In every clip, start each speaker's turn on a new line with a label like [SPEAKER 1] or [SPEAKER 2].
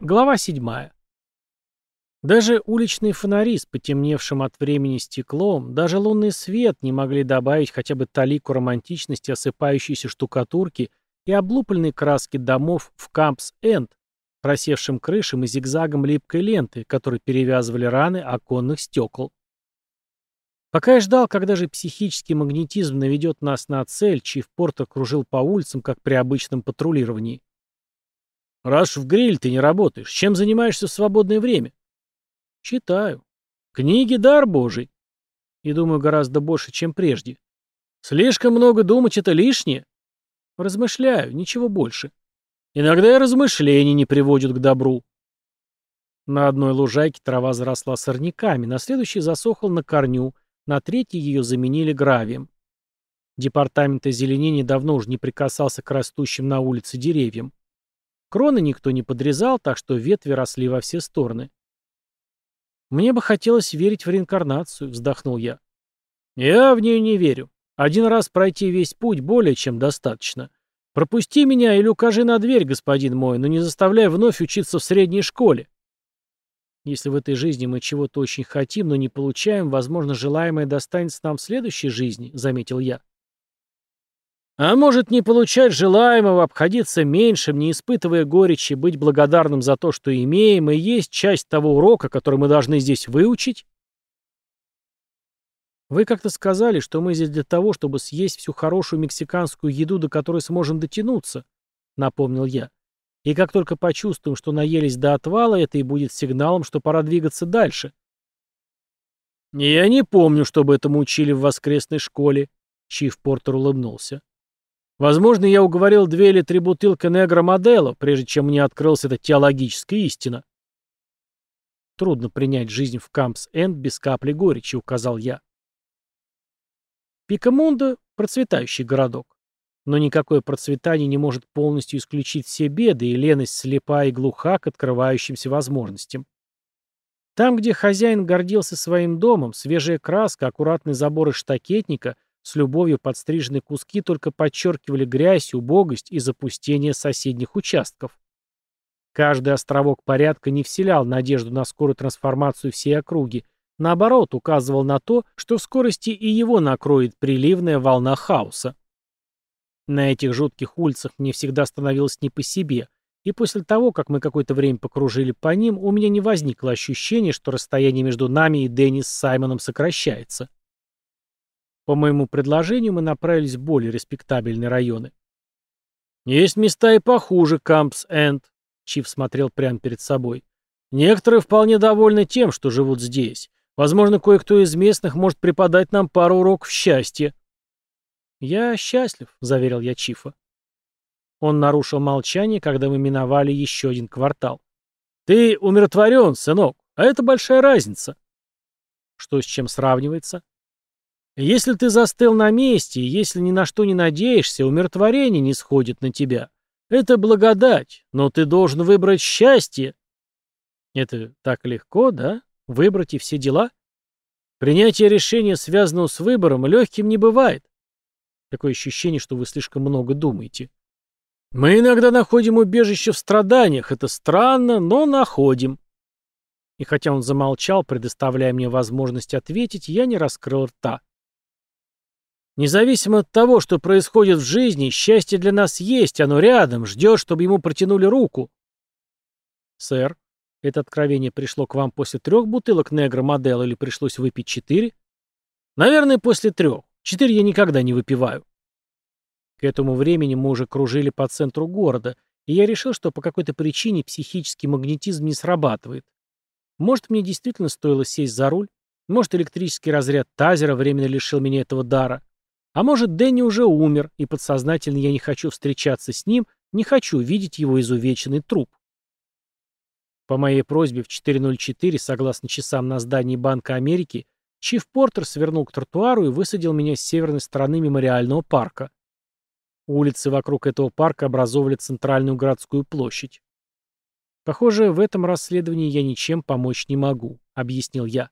[SPEAKER 1] Глава 7. Даже уличные фонари с потемневшим от времени стеклом, даже лунный свет не могли добавить хотя бы талику романтичности осыпающейся штукатурки и облупленной краски домов в Кампс-Энд, просевшим крышам и зигзагом липкой ленты, которые перевязывали раны оконных стекол. Пока я ждал, когда же психический магнетизм наведет нас на цель, Чиф Портер кружил по улицам, как при обычном патрулировании. Раз в гриль ты не работаешь, чем занимаешься в свободное время? Читаю. Книги — дар божий. И думаю гораздо больше, чем прежде. Слишком много думать — это лишнее. Размышляю, ничего больше. Иногда и размышления не приводят к добру. На одной лужайке трава заросла сорняками, на следующей засохла на корню, на третьей ее заменили гравием. Департамент озеленения давно уже не прикасался к растущим на улице деревьям. Кроны никто не подрезал, так что ветви росли во все стороны. «Мне бы хотелось верить в реинкарнацию», — вздохнул я. «Я в нее не верю. Один раз пройти весь путь более чем достаточно. Пропусти меня или укажи на дверь, господин мой, но не заставляй вновь учиться в средней школе». Если в этой жизни мы чего-то очень хотим, но не получаем, возможно, желаемое достанется нам в следующей жизни, — заметил я. А может не получать желаемого, обходиться меньшим, не испытывая горечи, быть благодарным за то, что имеем, и есть часть того урока, который мы должны здесь выучить? Вы как-то сказали, что мы здесь для того, чтобы съесть всю хорошую мексиканскую еду, до которой сможем дотянуться, напомнил я. И как только почувствуем, что наелись до отвала, это и будет сигналом, что пора двигаться дальше. Я не помню, чтобы этому учили в воскресной школе, Чиф Портер улыбнулся. Возможно, я уговорил две или три бутылки негро Модело, прежде чем мне открылась эта теологическая истина. Трудно принять жизнь в Кампс-Энд без капли горечи, указал я. Пикамунда — процветающий городок. Но никакое процветание не может полностью исключить все беды, и леность слепа и глуха к открывающимся возможностям. Там, где хозяин гордился своим домом, свежая краска, аккуратный забор из штакетника — с любовью подстриженные куски только подчеркивали грязь, убогость и запустение соседних участков. Каждый островок порядка не вселял надежду на скорую трансформацию всей округи, наоборот, указывал на то, что в скорости и его накроет приливная волна хаоса. На этих жутких улицах мне всегда становилось не по себе, и после того, как мы какое-то время покружили по ним, у меня не возникло ощущения, что расстояние между нами и Деннис с Саймоном сокращается. По моему предложению мы направились в более респектабельные районы. «Есть места и похуже, Кампс-Энд», — Чиф смотрел прямо перед собой. «Некоторые вполне довольны тем, что живут здесь. Возможно, кое-кто из местных может преподать нам пару уроков счастья». «Я счастлив», — заверил я Чифа. Он нарушил молчание, когда мы миновали еще один квартал. «Ты умиротворен, сынок, а это большая разница». «Что с чем сравнивается?» Если ты застыл на месте, если ни на что не надеешься, умиротворение не сходит на тебя. Это благодать, но ты должен выбрать счастье. Это так легко, да? Выбрать и все дела? Принятие решения, связанного с выбором, легким не бывает. Такое ощущение, что вы слишком много думаете. Мы иногда находим убежище в страданиях. Это странно, но находим. И хотя он замолчал, предоставляя мне возможность ответить, я не раскрыл рта. Независимо от того, что происходит в жизни, счастье для нас есть, оно рядом, ждет, чтобы ему протянули руку. Сэр, это откровение пришло к вам после трех бутылок Негро Модел или пришлось выпить четыре? Наверное, после трех. Четыре я никогда не выпиваю. К этому времени мы уже кружили по центру города, и я решил, что по какой-то причине психический магнетизм не срабатывает. Может, мне действительно стоило сесть за руль? Может, электрический разряд тазера временно лишил меня этого дара? А может, Дэнни уже умер, и подсознательно я не хочу встречаться с ним, не хочу видеть его изувеченный труп. По моей просьбе в 4.04, согласно часам на здании Банка Америки, Чиф Портер свернул к тротуару и высадил меня с северной стороны мемориального парка. Улицы вокруг этого парка образовывали центральную городскую площадь. «Похоже, в этом расследовании я ничем помочь не могу», — объяснил я.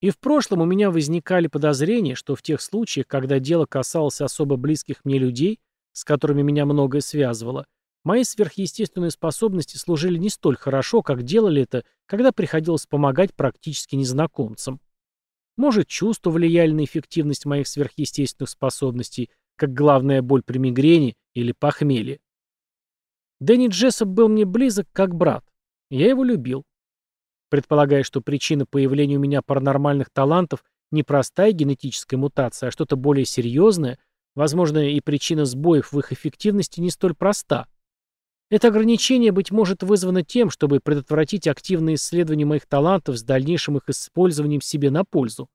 [SPEAKER 1] И в прошлом у меня возникали подозрения, что в тех случаях, когда дело касалось особо близких мне людей, с которыми меня многое связывало, Мои сверхъестественные способности служили не столь хорошо, как делали это, когда приходилось помогать практически незнакомцам. Может, чувства влияли на эффективность моих сверхъестественных способностей, как главная боль при мигрени или похмелье. Дэнни Джессоп был мне близок, как брат. Я его любил. Предполагая, что причина появления у меня паранормальных талантов не простая генетическая мутация, а что-то более серьезное, возможно, и причина сбоев в их эффективности не столь проста. Это ограничение, быть может, вызвано тем, чтобы предотвратить активное исследование моих талантов с дальнейшим их использованием себе на пользу.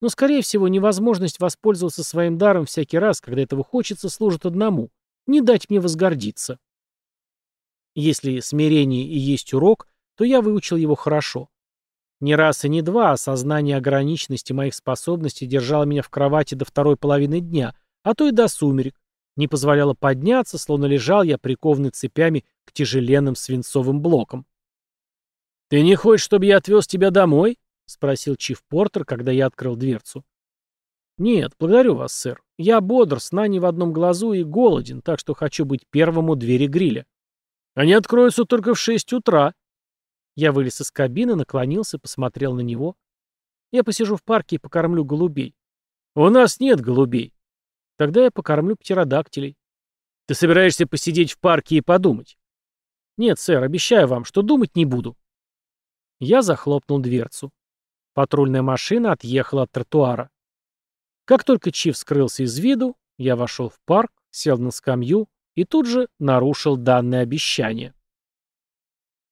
[SPEAKER 1] Но, скорее всего, невозможность воспользоваться своим даром всякий раз, когда этого хочется, служит одному – не дать мне возгордиться. Если смирение и есть урок, то я выучил его хорошо. Не раз и не два осознание ограниченности моих способностей держало меня в кровати до второй половины дня, а то и до сумерек, не позволяло подняться, словно лежал я прикованный цепями к тяжеленным свинцовым блокам. «Ты не хочешь, чтобы я отвез тебя домой?» — спросил Чиф Портер, когда я открыл дверцу. «Нет, благодарю вас, сэр. Я бодр, сна не в одном глазу и голоден, так что хочу быть первым у двери гриля. Они откроются только в шесть утра». Я вылез из кабины, наклонился, посмотрел на него. «Я посижу в парке и покормлю голубей». «У нас нет голубей». Тогда я покормлю птеродактилей. Ты собираешься посидеть в парке и подумать? Нет, сэр, обещаю вам, что думать не буду. Я захлопнул дверцу. Патрульная машина отъехала от тротуара. Как только Чиф скрылся из виду, я вошел в парк, сел на скамью и тут же нарушил данное обещание.